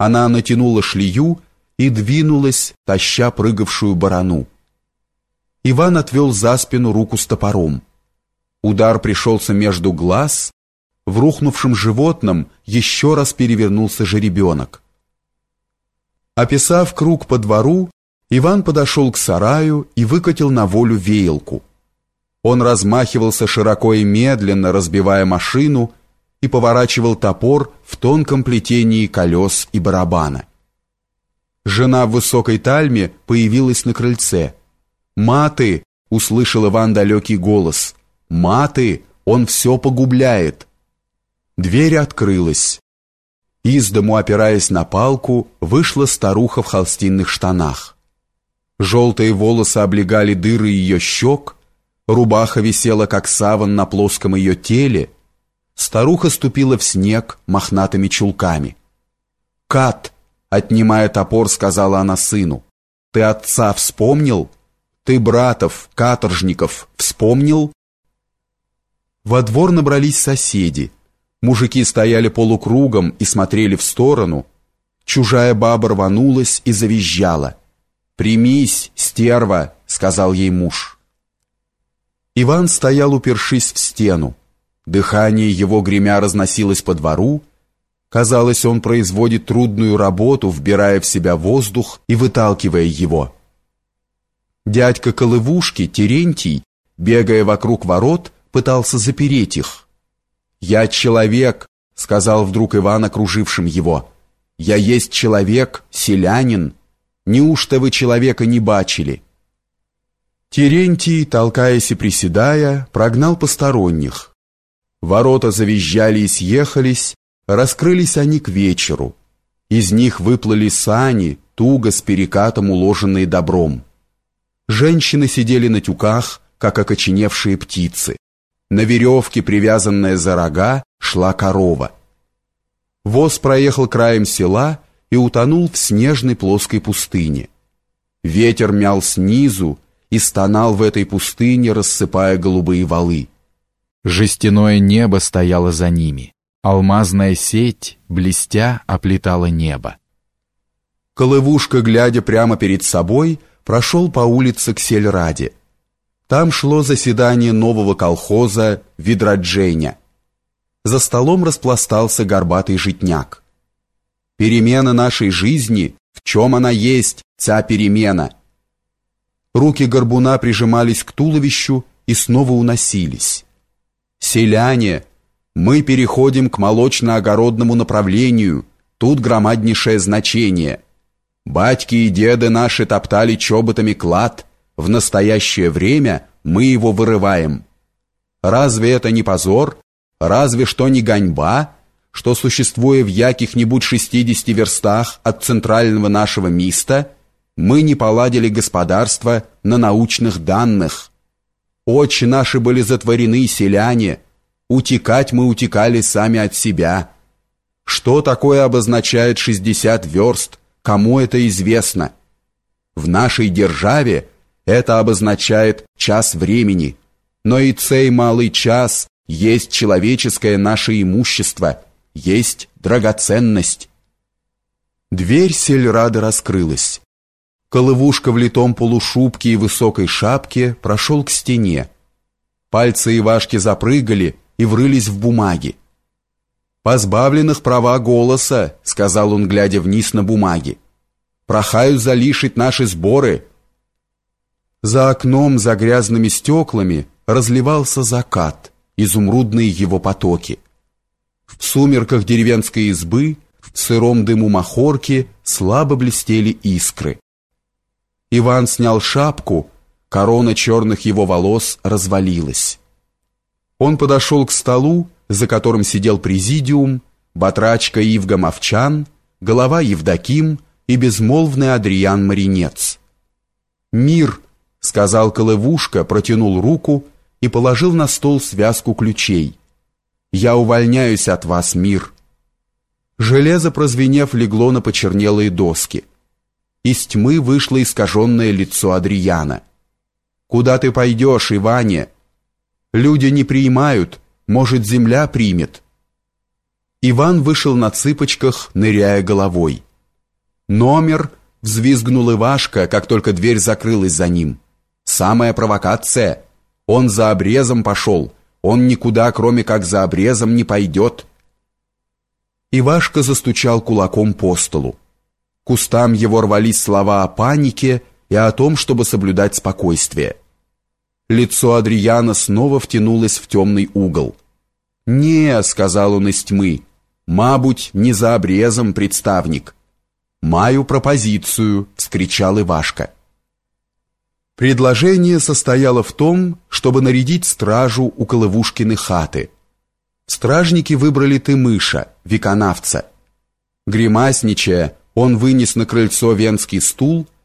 Она натянула шлею и двинулась, таща прыгавшую барану. Иван отвел за спину руку с топором. Удар пришелся между глаз, в рухнувшем животном еще раз перевернулся жеребенок. Описав круг по двору, Иван подошел к сараю и выкатил на волю веялку. Он размахивался широко и медленно, разбивая машину, и поворачивал топор в тонком плетении колес и барабана. Жена в высокой тальме появилась на крыльце. «Маты!» — услышал Иван далекий голос. «Маты! Он все погубляет!» Дверь открылась. Из дому, опираясь на палку, вышла старуха в холстинных штанах. Желтые волосы облегали дыры ее щек, рубаха висела, как саван на плоском ее теле, старуха ступила в снег мохнатыми чулками. «Кат!» — отнимая топор, сказала она сыну. «Ты отца вспомнил? Ты братов, каторжников вспомнил?» Во двор набрались соседи — Мужики стояли полукругом и смотрели в сторону. Чужая баба рванулась и завизжала. «Примись, стерва!» — сказал ей муж. Иван стоял, упершись в стену. Дыхание его гремя разносилось по двору. Казалось, он производит трудную работу, вбирая в себя воздух и выталкивая его. Дядька Колывушки, Терентий, бегая вокруг ворот, пытался запереть их. «Я человек», — сказал вдруг Иван окружившим его. «Я есть человек, селянин. Неужто вы человека не бачили?» Терентий, толкаясь и приседая, прогнал посторонних. Ворота завизжали и съехались, раскрылись они к вечеру. Из них выплыли сани, туго с перекатом уложенные добром. Женщины сидели на тюках, как окоченевшие птицы. На веревке, привязанная за рога, шла корова. Воз проехал краем села и утонул в снежной плоской пустыне. Ветер мял снизу и стонал в этой пустыне, рассыпая голубые валы. Жестяное небо стояло за ними. Алмазная сеть, блестя, оплетала небо. Колывушка, глядя прямо перед собой, прошел по улице к сельраде. Там шло заседание нового колхоза «Ведродженя». За столом распластался горбатый житняк. «Перемена нашей жизни, в чем она есть, ця перемена?» Руки горбуна прижимались к туловищу и снова уносились. «Селяне, мы переходим к молочно-огородному направлению, тут громаднейшее значение. Батьки и деды наши топтали чоботами клад» В настоящее время мы его вырываем. Разве это не позор? Разве что не гоньба, что, существуя в яких-нибудь 60 верстах от центрального нашего места, мы не поладили господарство на научных данных? Очи наши были затворены, селяне, утекать мы утекали сами от себя. Что такое обозначает 60 верст, кому это известно? В нашей державе – это обозначает час времени. Но и цей малый час есть человеческое наше имущество, есть драгоценность. Дверь сельрады раскрылась. Колывушка в литом полушубке и высокой шапке прошел к стене. Пальцы Ивашки запрыгали и врылись в бумаги. «Позбавленных права голоса», — сказал он, глядя вниз на бумаги. «Прохаю залишить наши сборы, за окном, за грязными стеклами, разливался закат, изумрудные его потоки. В сумерках деревенской избы, в сыром дыму махорки слабо блестели искры. Иван снял шапку, корона черных его волос развалилась. Он подошел к столу, за которым сидел президиум, батрачка Ивга Мовчан, голова Евдоким и безмолвный Адриан Маринец. Мир — сказал Колывушка, протянул руку и положил на стол связку ключей. «Я увольняюсь от вас, мир». Железо, прозвенев, легло на почернелые доски. Из тьмы вышло искаженное лицо Адрияна. «Куда ты пойдешь, Иване? Люди не принимают, может, земля примет». Иван вышел на цыпочках, ныряя головой. Номер взвизгнул Ивашка, как только дверь закрылась за ним. Самая провокация. Он за обрезом пошел. Он никуда, кроме как за обрезом, не пойдет. Ивашка застучал кулаком по столу. К устам его рвались слова о панике и о том, чтобы соблюдать спокойствие. Лицо Адрияна снова втянулось в темный угол. «Не», — сказал он из тьмы, — «мабуть, не за обрезом, представник». «Маю пропозицию», — вскричал Ивашка. Предложение состояло в том, чтобы нарядить стражу у Колывушкины хаты. Стражники выбрали Тымыша, виконавца. Гримасничая, он вынес на крыльцо венский стул —